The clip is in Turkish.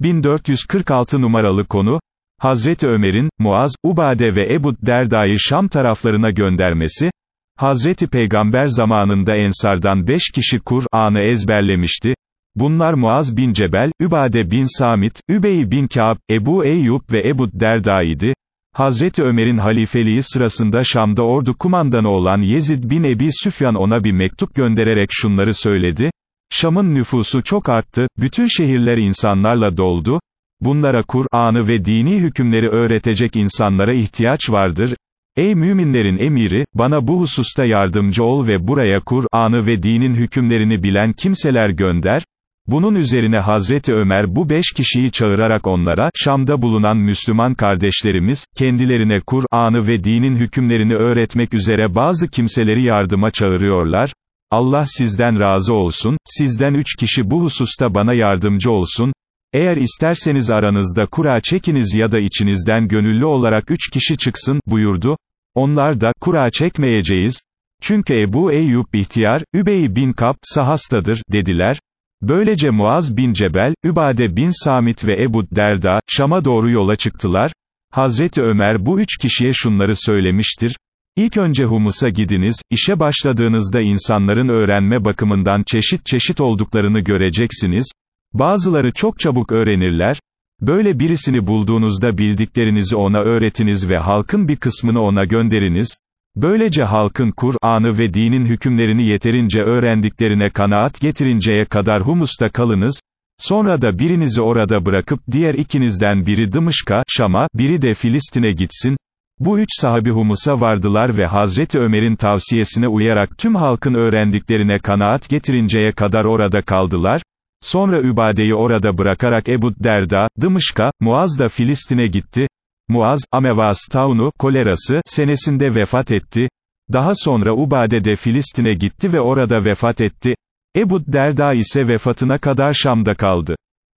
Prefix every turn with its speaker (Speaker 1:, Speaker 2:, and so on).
Speaker 1: 1446 numaralı konu, Hazreti Ömer'in, Muaz, Ubade ve Ebu Derda'yı Şam taraflarına göndermesi, Hazreti Peygamber zamanında Ensardan beş kişi Kur'an'ı ezberlemişti, bunlar Muaz bin Cebel, Übade bin Samit, Übey bin Ka'b, Ebu Eyyub ve Ebu Derda Hazreti Ömer'in halifeliği sırasında Şam'da ordu kumandanı olan Yezid bin Ebi Süfyan ona bir mektup göndererek şunları söyledi, Şam'ın nüfusu çok arttı, bütün şehirler insanlarla doldu, bunlara Kur'an'ı ve dini hükümleri öğretecek insanlara ihtiyaç vardır, Ey müminlerin emiri, bana bu hususta yardımcı ol ve buraya Kur'an'ı ve dinin hükümlerini bilen kimseler gönder, bunun üzerine Hazreti Ömer bu beş kişiyi çağırarak onlara, Şam'da bulunan Müslüman kardeşlerimiz, kendilerine Kur'an'ı ve dinin hükümlerini öğretmek üzere bazı kimseleri yardıma çağırıyorlar, Allah sizden razı olsun, sizden üç kişi bu hususta bana yardımcı olsun, eğer isterseniz aranızda kura çekiniz ya da içinizden gönüllü olarak üç kişi çıksın, buyurdu, onlar da, kura çekmeyeceğiz, çünkü Ebu Eyyub ihtiyar, Übey bin Kap, sahastadır, dediler, Böylece Muaz bin Cebel, Übade bin Samit ve Ebu Derda, Şam'a doğru yola çıktılar, Hazreti Ömer bu üç kişiye şunları söylemiştir, İlk önce Humus'a gidiniz, işe başladığınızda insanların öğrenme bakımından çeşit çeşit olduklarını göreceksiniz, bazıları çok çabuk öğrenirler, böyle birisini bulduğunuzda bildiklerinizi ona öğretiniz ve halkın bir kısmını ona gönderiniz, Böylece halkın Kur'an'ı ve dinin hükümlerini yeterince öğrendiklerine kanaat getirinceye kadar Humus'ta kalınız, sonra da birinizi orada bırakıp diğer ikinizden biri Dımışk'a, Şam'a, biri de Filistin'e gitsin, bu üç sahabi Humus'a vardılar ve Hazreti Ömer'in tavsiyesine uyarak tüm halkın öğrendiklerine kanaat getirinceye kadar orada kaldılar, sonra Übade'yi orada bırakarak Ebu Derda, Dımışk'a, Muaz da Filistin'e gitti, Muaz, Amevas Taunu, kolerası, senesinde vefat etti, daha sonra Ubade de Filistin'e gitti ve orada vefat etti, Ebu Derda ise vefatına kadar Şam'da kaldı.